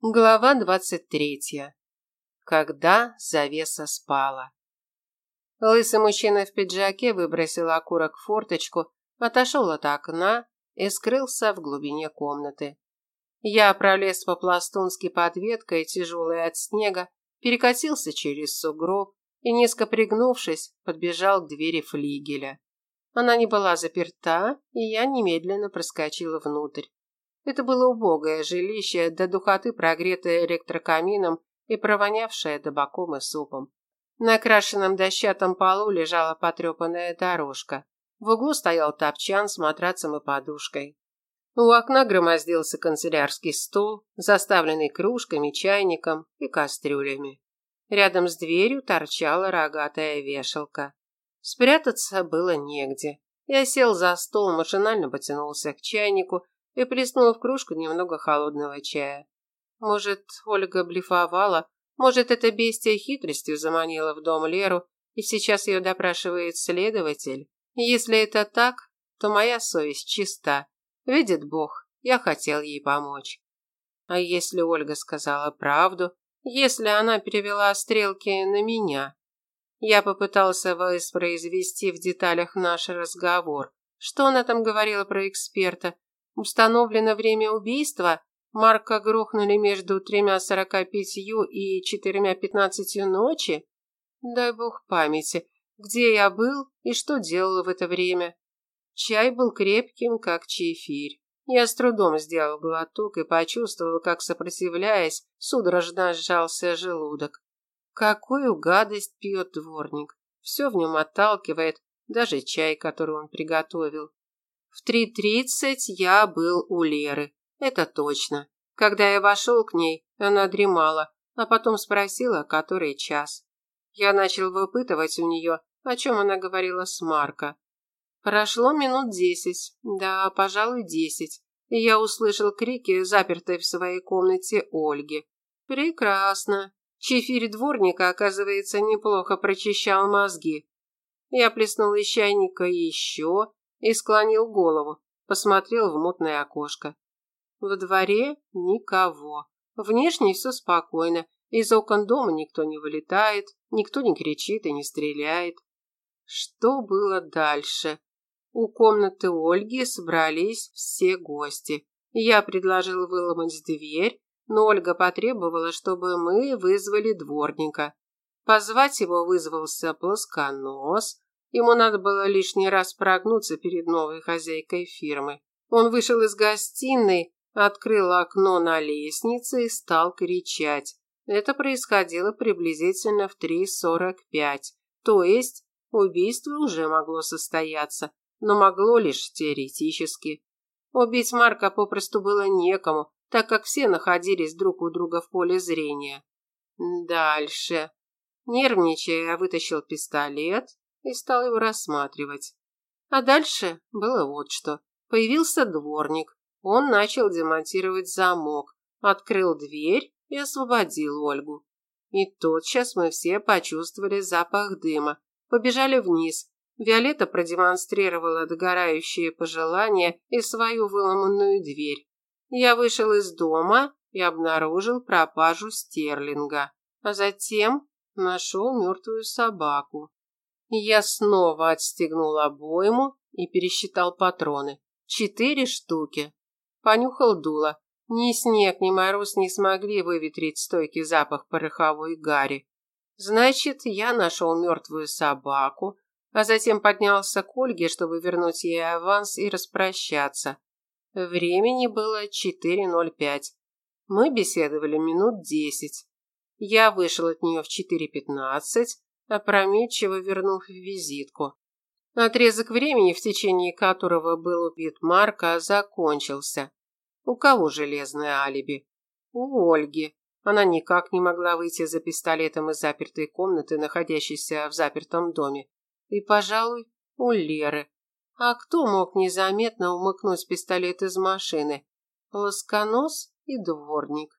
Глава двадцать третья. Когда завеса спала. Лысый мужчина в пиджаке выбросил окурок в форточку, отошел от окна и скрылся в глубине комнаты. Я пролез по-пластунски под веткой, тяжелой от снега, перекатился через сугроб и, низко пригнувшись, подбежал к двери флигеля. Она не была заперта, и я немедленно проскочила внутрь. Это было убогое жилище, до духоты прогретое электрокамином и провонявшее табаком и супом. На крашенном дощатом полу лежала потрепанная дорожка. В углу стоял топчан с матрацем и подушкой. У окна громоздился канцелярский стол, заставленный кружками, чайником и кастрюлями. Рядом с дверью торчала рогатая вешалка. Спрятаться было негде. Я сел за стол, машинально потянулся к чайнику и плеснула в кружку немного холодного чая. Может, Ольга блефовала, может, это бестия хитростью заманила в дом Леру, и сейчас ее допрашивает следователь. Если это так, то моя совесть чиста. Видит Бог, я хотел ей помочь. А если Ольга сказала правду, если она перевела стрелки на меня? Я попытался воспроизвести в деталях наш разговор. Что она там говорила про эксперта? Установлено время убийства. Марка грохнули между тремя сорока пятью и четырьмя пятнадцатью ночи. Дай бог памяти, где я был и что делал в это время. Чай был крепким, как чефирь. Я с трудом сделал глоток и почувствовал, как, сопротивляясь, судорожно сжался желудок. Какую гадость пьет дворник. Все в нем отталкивает, даже чай, который он приготовил. В три тридцать я был у Леры, это точно. Когда я вошел к ней, она дремала, а потом спросила, который час. Я начал выпытывать у нее, о чем она говорила с Марко. Прошло минут десять, да, пожалуй, десять, и я услышал крики, запертой в своей комнате Ольги. Прекрасно. Чефирь дворника, оказывается, неплохо прочищал мозги. Я плеснул из чайника еще, и склонил голову, посмотрел в мутное окошко. В дворе никого. Внешне все спокойно, из окон дома никто не вылетает, никто не кричит и не стреляет. Что было дальше? У комнаты Ольги собрались все гости. Я предложил выломать дверь, но Ольга потребовала, чтобы мы вызвали дворника. Позвать его вызвался плосконос, Ему надо было лишний раз прогнуться перед новой хозяйкой фирмы. Он вышел из гостиной, открыл окно на лестнице и стал кричать. Это происходило приблизительно в 3.45. То есть убийство уже могло состояться, но могло лишь теоретически. Убить Марка попросту было некому, так как все находились друг у друга в поле зрения. Дальше. Нервничая, я вытащил пистолет и стал его рассматривать. А дальше было вот что. Появился дворник. Он начал демонтировать замок, открыл дверь и освободил Ольгу. И тотчас мы все почувствовали запах дыма. Побежали вниз. Виолетта продемонстрировала догорающие пожелания и свою выломанную дверь. Я вышел из дома и обнаружил пропажу стерлинга, а затем нашел мертвую собаку. Я снова отстегнул обойму и пересчитал патроны. Четыре штуки. Понюхал дуло. Ни снег, ни мороз не смогли выветрить стойкий запах пороховой гари. Значит, я нашел мертвую собаку, а затем поднялся к Ольге, чтобы вернуть ей аванс и распрощаться. Времени было 4.05. Мы беседовали минут десять. Я вышел от нее в 4.15, опрометчиво вернув визитку. Отрезок времени, в течение которого был убит Марка, закончился. У кого железное алиби? У Ольги. Она никак не могла выйти за пистолетом из запертой комнаты, находящейся в запертом доме. И, пожалуй, у Леры. А кто мог незаметно умыкнуть пистолет из машины? Плосконос и дворник.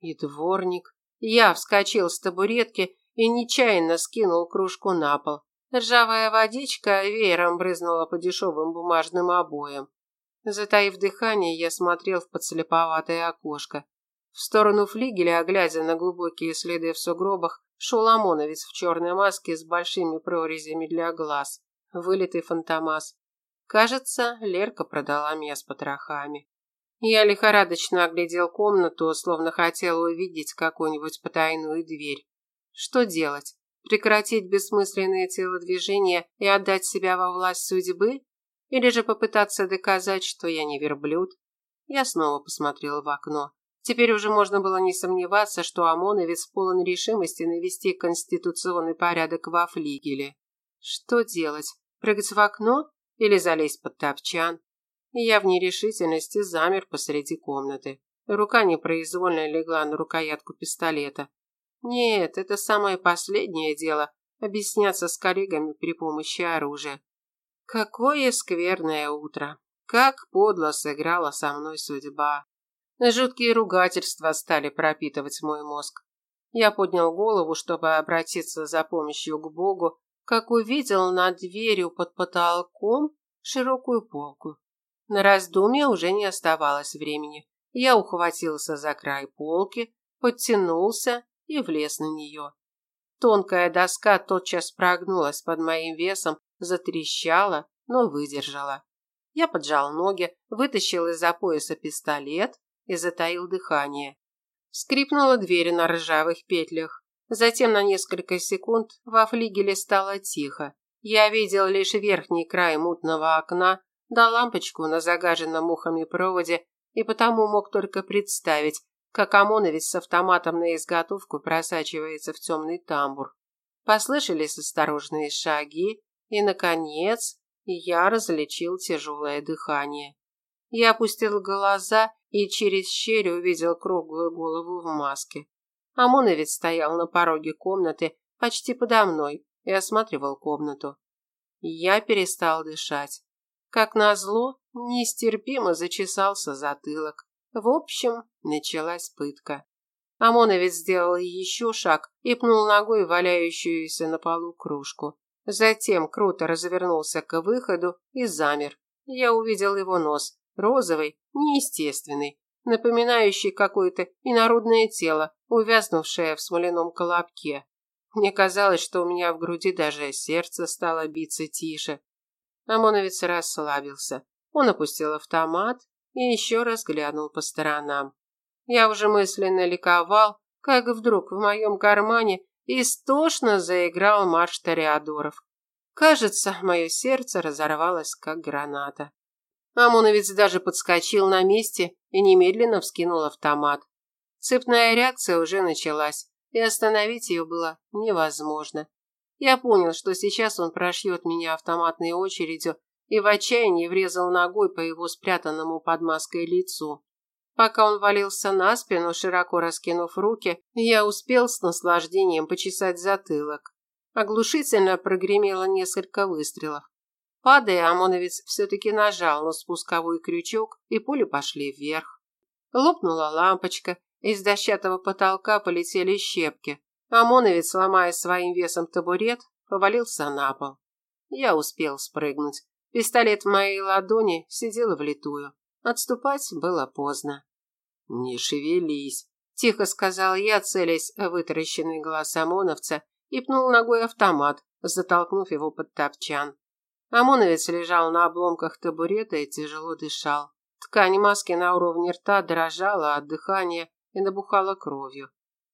И дворник. Я вскочил с табуретки и нечаянно скинул кружку на пол. Ржавая водичка веером брызнула по дешевым бумажным обоям. Затаив дыхание, я смотрел в подслеповатое окошко. В сторону флигеля, глядя на глубокие следы в сугробах, шел ОМОНовец в черной маске с большими прорезями для глаз. Вылитый фантомас. Кажется, Лерка продала меня с потрохами. Я лихорадочно оглядел комнату, словно хотел увидеть какую-нибудь потайную дверь. Что делать? Прекратить бессмысленные телодвижения и отдать себя во власть судьбы? Или же попытаться доказать, что я не верблюд? Я снова посмотрел в окно. Теперь уже можно было не сомневаться, что ОМОНовец полон решимости навести конституционный порядок во флигеле. Что делать? Прыгать в окно или залезть под топчан? Я в нерешительности замер посреди комнаты. Рука непроизвольно легла на рукоятку пистолета. Нет, это самое последнее дело – объясняться с коллегами при помощи оружия. Какое скверное утро! Как подло сыграла со мной судьба! Жуткие ругательства стали пропитывать мой мозг. Я поднял голову, чтобы обратиться за помощью к Богу, как увидел над дверью под потолком широкую полку. На раздумье уже не оставалось времени. Я ухватился за край полки, подтянулся и влез на нее. Тонкая доска тотчас прогнулась под моим весом, затрещала, но выдержала. Я поджал ноги, вытащил из-за пояса пистолет и затаил дыхание. Скрипнула дверь на ржавых петлях. Затем на несколько секунд во флигеле стало тихо. Я видел лишь верхний край мутного окна да лампочку на загаженном мухами проводе и потому мог только представить, как ОМОНовец с автоматом на изготовку просачивается в темный тамбур. Послышались осторожные шаги, и, наконец, я различил тяжелое дыхание. Я опустил глаза и через щель увидел круглую голову в маске. ОМОНовец стоял на пороге комнаты почти подо мной и осматривал комнату. Я перестал дышать. Как назло, нестерпимо зачесался затылок. В общем, началась пытка. ОМОНовец сделал еще шаг и пнул ногой валяющуюся на полу кружку. Затем круто развернулся к выходу и замер. Я увидел его нос, розовый, неестественный, напоминающий какое-то инородное тело, увязнувшее в смоляном колобке. Мне казалось, что у меня в груди даже сердце стало биться тише. ОМОНовец расслабился. Он опустил автомат и еще раз глянул по сторонам. Я уже мысленно ликовал, как вдруг в моем кармане истошно заиграл марш Тореадоров. Кажется, мое сердце разорвалось, как граната. ОМОНовец даже подскочил на месте и немедленно вскинул автомат. Цепная реакция уже началась, и остановить ее было невозможно. Я понял, что сейчас он прошьет меня автоматной очередью и в отчаянии врезал ногой по его спрятанному под маской лицу. Пока он валился на спину, широко раскинув руки, я успел с наслаждением почесать затылок. Оглушительно прогремело несколько выстрелов. Падая, ОМОНовец все-таки нажал на спусковой крючок, и пули пошли вверх. Лопнула лампочка, из дощатого потолка полетели щепки. ОМОНовец, ломая своим весом табурет, повалился на пол. Я успел спрыгнуть. Пистолет в моей ладони сидел влитую. Отступать было поздно. «Не шевелись», – тихо сказал я, целясь вытаращенный глаз ОМОНовца, и пнул ногой автомат, затолкнув его под топчан. ОМОНовец лежал на обломках табурета и тяжело дышал. Ткань маски на уровне рта дрожала от дыхания и набухала кровью.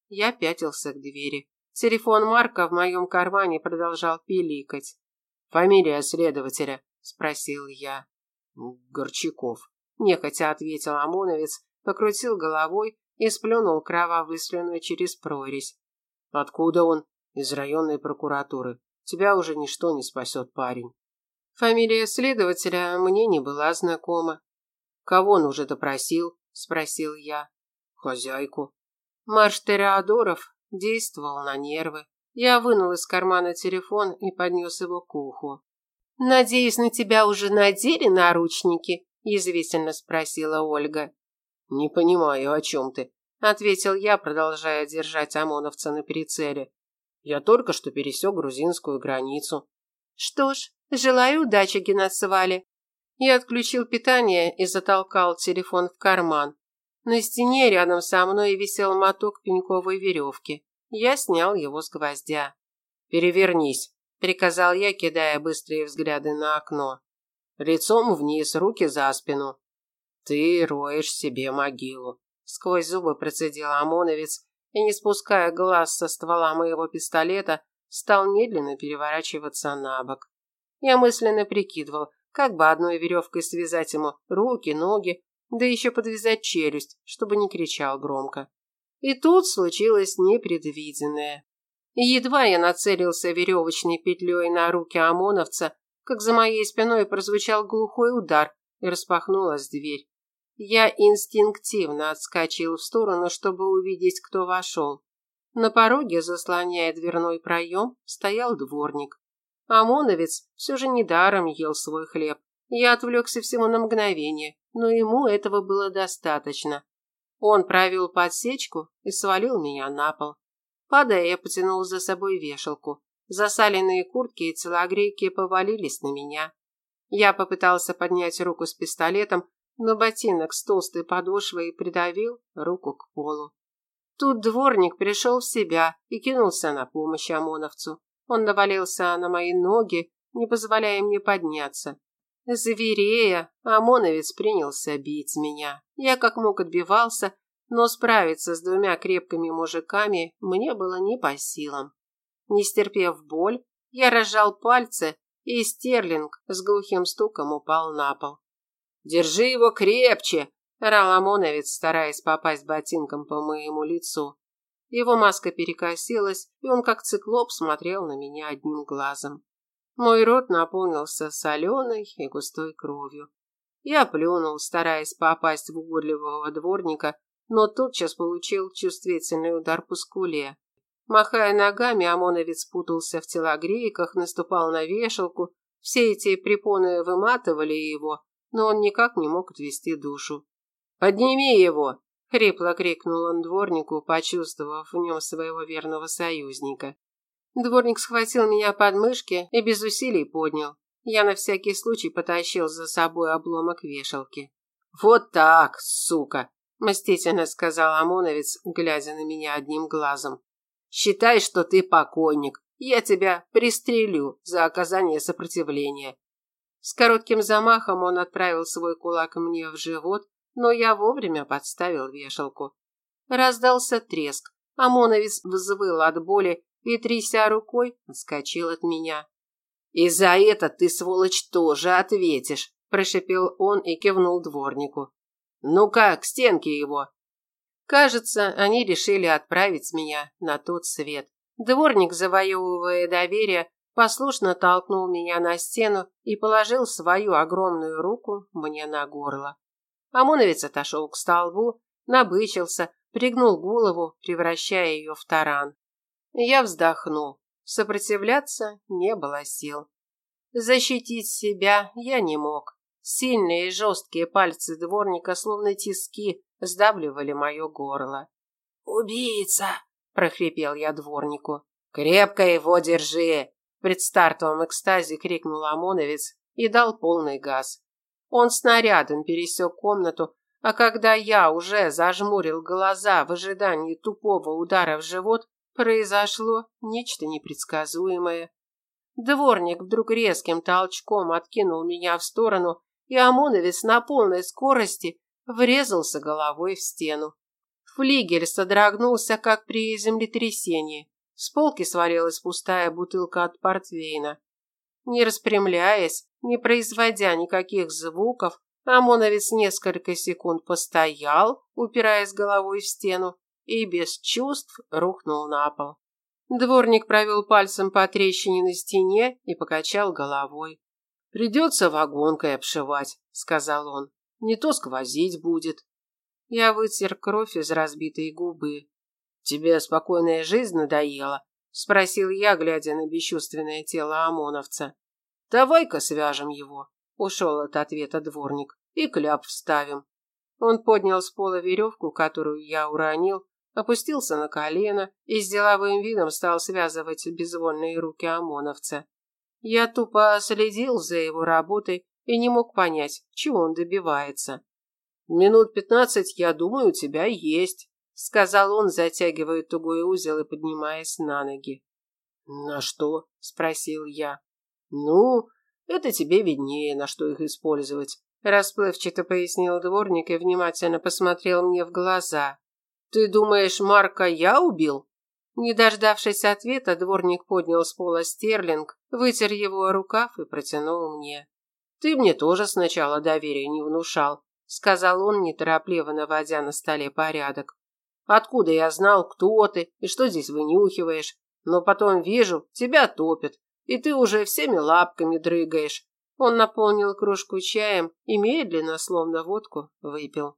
Я пятился к двери. Телефон Марка в моем кармане продолжал пиликать. «Фамилия следователя?» – спросил я. «Горчаков», – нехотя ответил ОМОНовец, покрутил головой и сплюнул кровавую слюной через прорезь. «Откуда он?» «Из районной прокуратуры. Тебя уже ничто не спасет, парень». Фамилия следователя мне не была знакома. «Кого он уже допросил?» – спросил я. «Хозяйку». Марш Тереадоров действовал на нервы. Я вынул из кармана телефон и поднес его к уху. «Надеюсь, на тебя уже надели наручники?» – язвительно спросила Ольга. «Не понимаю, о чем ты?» – ответил я, продолжая держать ОМОНовца на прицеле. «Я только что пересек грузинскую границу». «Что ж, желаю удачи, Геннадсвали». Я отключил питание и затолкал телефон в карман. На стене рядом со мной висел моток пеньковой веревки. Я снял его с гвоздя. «Перевернись», – приказал я, кидая быстрые взгляды на окно. «Лицом вниз, руки за спину». «Ты роешь себе могилу», – сквозь зубы процедил ОМОНовец и, не спуская глаз со ствола моего пистолета, стал медленно переворачиваться на бок. Я мысленно прикидывал, как бы одной веревкой связать ему руки, ноги, да еще подвязать челюсть, чтобы не кричал громко. И тут случилось непредвиденное. Едва я нацелился веревочной петлей на руки ОМОНовца, как за моей спиной прозвучал глухой удар и распахнулась дверь. Я инстинктивно отскочил в сторону, чтобы увидеть, кто вошел. На пороге, заслоняя дверной проем, стоял дворник. ОМОНовец все же недаром ел свой хлеб. Я отвлекся всего на мгновение, но ему этого было достаточно. Он провел подсечку и свалил меня на пол. Падая, я потянул за собой вешалку. Засаленные куртки и целогрейки повалились на меня. Я попытался поднять руку с пистолетом, но ботинок с толстой подошвой придавил руку к полу. Тут дворник пришел в себя и кинулся на помощь ОМОНовцу. Он навалился на мои ноги, не позволяя мне подняться. Зверея, ОМОНовец принялся бить меня. Я как мог отбивался, но справиться с двумя крепкими мужиками мне было не по силам. Не стерпев боль, я разжал пальцы, и стерлинг с глухим стуком упал на пол. «Держи его крепче!» орал ОМОНовец, стараясь попасть ботинком по моему лицу. Его маска перекосилась, и он как циклоп смотрел на меня одним глазом. Мой рот наполнился соленой и густой кровью. Я плюнул, стараясь попасть в угодливого дворника, но тотчас получил чувствительный удар по скуле. Махая ногами, ОМОНовец путался в телогрейках, наступал на вешалку. Все эти препоны выматывали его, но он никак не мог отвести душу. «Подними его!» – хрипло крикнул он дворнику, почувствовав в нем своего верного союзника. Дворник схватил меня под мышки и без усилий поднял. Я на всякий случай потащил за собой обломок вешалки. «Вот так, сука!» – мстительно сказал ОМОНовец, глядя на меня одним глазом. «Считай, что ты покойник. Я тебя пристрелю за оказание сопротивления». С коротким замахом он отправил свой кулак мне в живот, но я вовремя подставил вешалку. Раздался треск. ОМОНовец взвыл от боли и, тряся рукой, отскочил от меня. «И за это ты, сволочь, тоже ответишь», – прошипел он и кивнул дворнику. «Ну-ка, к стенке его!» Кажется, они решили отправить меня на тот свет. Дворник, завоевывая доверие, послушно толкнул меня на стену и положил свою огромную руку мне на горло. ОМОНовец отошел к столбу, набычился, пригнул голову, превращая ее в таран. Я вздохнул. Сопротивляться не было сил. Защитить себя я не мог. Сильные и жесткие пальцы дворника, словно тиски, сдавливали мое горло. «Убийца!» – прохрипел я дворнику. «Крепко его держи!» – в предстартовом экстазе крикнул ОМОНовец и дал полный газ. Он снарядом пересек комнату, а когда я уже зажмурил глаза в ожидании тупого удара в живот, произошло нечто непредсказуемое. Дворник вдруг резким толчком откинул меня в сторону, и ОМОНовец на полной скорости врезался головой в стену. Флигель содрогнулся, как при землетрясении. С полки свалилась пустая бутылка от портвейна. Не распрямляясь, не производя никаких звуков, ОМОНовец несколько секунд постоял, упираясь головой в стену, и без чувств рухнул на пол. Дворник провел пальцем по трещине на стене и покачал головой. «Придется вагонкой обшивать», — сказал он. «Не то сквозить будет». Я вытер кровь из разбитой губы. «Тебе спокойная жизнь надоела?» – спросил я, глядя на бесчувственное тело ОМОНовца. «Давай-ка свяжем его», – ушел от ответа дворник, – «и кляп вставим». Он поднял с пола веревку, которую я уронил, опустился на колено и с деловым видом стал связывать безвольные руки ОМОНовца. Я тупо следил за его работой и не мог понять, чего он добивается. Минут пятнадцать, я думаю, у тебя есть, сказал он, затягивая тугой узел и поднимаясь на ноги. На что? спросил я. Ну, это тебе виднее, на что их использовать, расплывчато пояснил дворник и внимательно посмотрел мне в глаза. Ты думаешь, Марка я убил? Не дождавшись ответа, дворник поднял с пола стерлинг, вытер его рукав и протянул мне. Ты мне тоже сначала доверия не внушал, сказал он, неторопливо наводя на столе порядок. Откуда я знал, кто ты и что здесь вынюхиваешь? Но потом вижу, тебя топят, и ты уже всеми лапками дрыгаешь. Он наполнил кружку чаем и медленно, словно водку, выпил.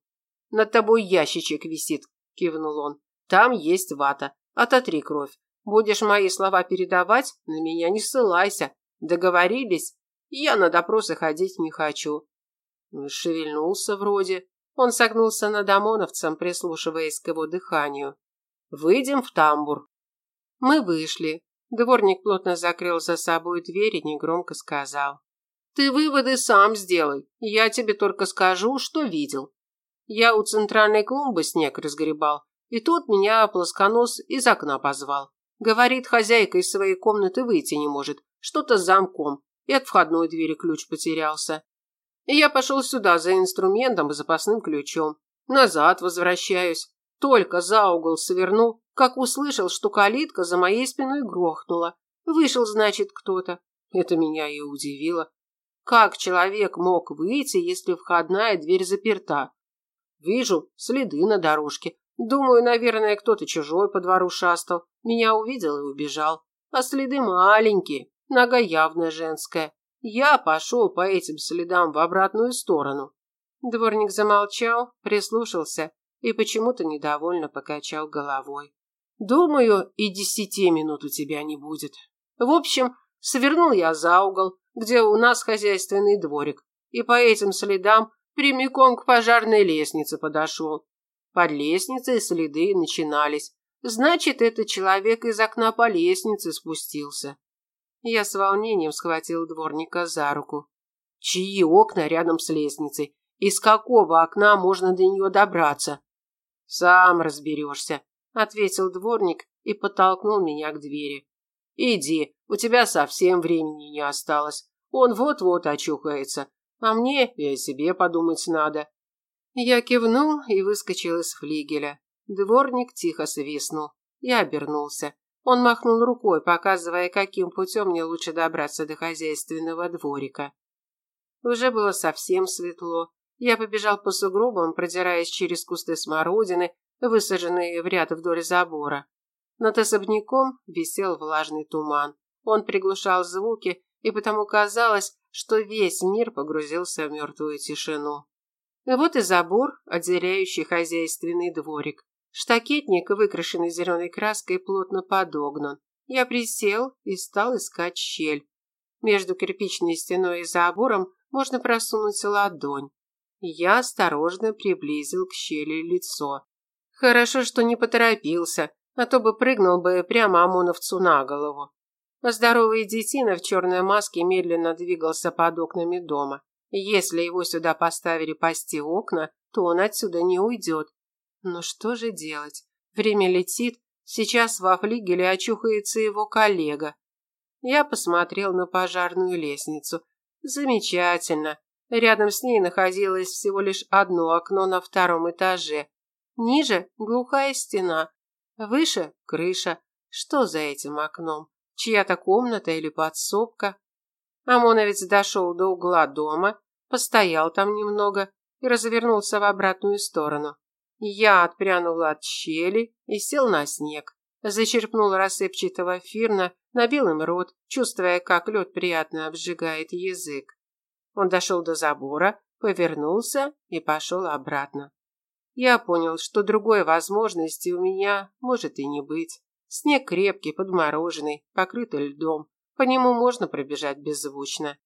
Над тобой ящичек висит, кивнул он. Там есть вата. Ототри кровь. Будешь мои слова передавать, на меня не ссылайся. Договорились? Я на допросы ходить не хочу. Шевельнулся вроде. Он согнулся над ОМОНовцем, прислушиваясь к его дыханию. Выйдем в тамбур. Мы вышли. Дворник плотно закрыл за собой дверь и негромко сказал. Ты выводы сам сделай. Я тебе только скажу, что видел. Я у центральной клумбы снег разгребал, и тут меня плосконос из окна позвал. Говорит, хозяйка из своей комнаты выйти не может, что-то с замком, и от входной двери ключ потерялся. И я пошел сюда за инструментом и запасным ключом. Назад возвращаюсь. Только за угол свернул, как услышал, что калитка за моей спиной грохнула. Вышел, значит, кто-то. Это меня и удивило. Как человек мог выйти, если входная дверь заперта? Вижу следы на дорожке. Думаю, наверное, кто-то чужой по двору шастал. Меня увидел и убежал. А следы маленькие, нога явно женская. Я пошел по этим следам в обратную сторону. Дворник замолчал, прислушался и почему-то недовольно покачал головой. Думаю, и десяти минут у тебя не будет. В общем, свернул я за угол, где у нас хозяйственный дворик, и по этим следам Прямиком к пожарной лестнице подошел. Под лестницей следы начинались. Значит, этот человек из окна по лестнице спустился. Я с волнением схватил дворника за руку. Чьи окна рядом с лестницей? Из какого окна можно до нее добраться? Сам разберешься, ответил дворник и подтолкнул меня к двери. Иди, у тебя совсем времени не осталось. Он вот-вот очухается. А мне и о себе подумать надо. Я кивнул и выскочил из флигеля. Дворник тихо свистнул. Я обернулся. Он махнул рукой, показывая, каким путем мне лучше добраться до хозяйственного дворика. Уже было совсем светло. Я побежал по сугробам, продираясь через кусты смородины, высаженные в ряд вдоль забора. Над особняком висел влажный туман. Он приглушал звуки, и потому казалось, что весь мир погрузился в мертвую тишину. Вот и забор, отделяющий хозяйственный дворик. Штакетник, выкрашенный зеленой краской, плотно подогнан. Я присел и стал искать щель. Между кирпичной стеной и забором можно просунуть ладонь. Я осторожно приблизил к щели лицо. Хорошо, что не поторопился, а то бы прыгнул бы прямо ОМОНовцу на голову. Здоровый детина в черной маске медленно двигался под окнами дома. Если его сюда поставили пасти окна, то он отсюда не уйдет. Но что же делать? Время летит, сейчас во флигеле очухается его коллега. Я посмотрел на пожарную лестницу. Замечательно. Рядом с ней находилось всего лишь одно окно на втором этаже. Ниже глухая стена. Выше крыша. Что за этим окном? чья-то комната или подсобка. ОМОНовец дошел до угла дома, постоял там немного и развернулся в обратную сторону. Я отпрянул от щели и сел на снег. Зачерпнул рассыпчатого фирна, набил им рот, чувствуя, как лед приятно обжигает язык. Он дошел до забора, повернулся и пошел обратно. Я понял, что другой возможности у меня может и не быть. Снег крепкий, подмороженный, покрытый льдом. По нему можно пробежать беззвучно.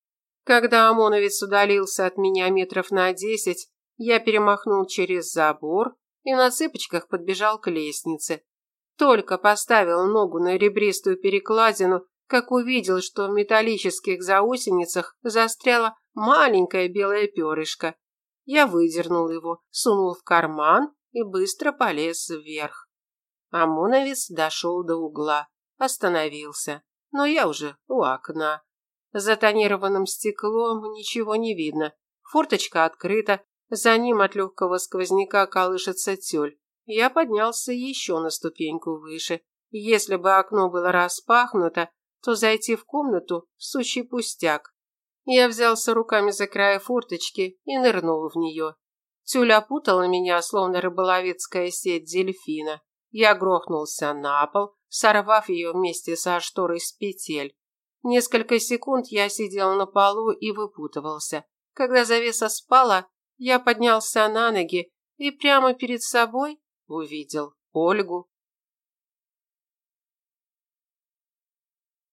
Когда ОМОНовец удалился от меня метров на десять, я перемахнул через забор и на цыпочках подбежал к лестнице. Только поставил ногу на ребристую перекладину, как увидел, что в металлических заусеницах застряла маленькая белая перышко. Я выдернул его, сунул в карман и быстро полез вверх. Омоновец дошел до угла, остановился, но я уже у окна. За тонированным стеклом ничего не видно. Форточка открыта, за ним от легкого сквозняка колышется тюль. Я поднялся еще на ступеньку выше. Если бы окно было распахнуто, то зайти в комнату – сущий пустяк. Я взялся руками за край форточки и нырнул в нее. Тюль опутала меня, словно рыболовецкая сеть дельфина. Я грохнулся на пол, сорвав ее вместе со шторой с петель. Несколько секунд я сидел на полу и выпутывался. Когда завеса спала, я поднялся на ноги и прямо перед собой увидел Ольгу.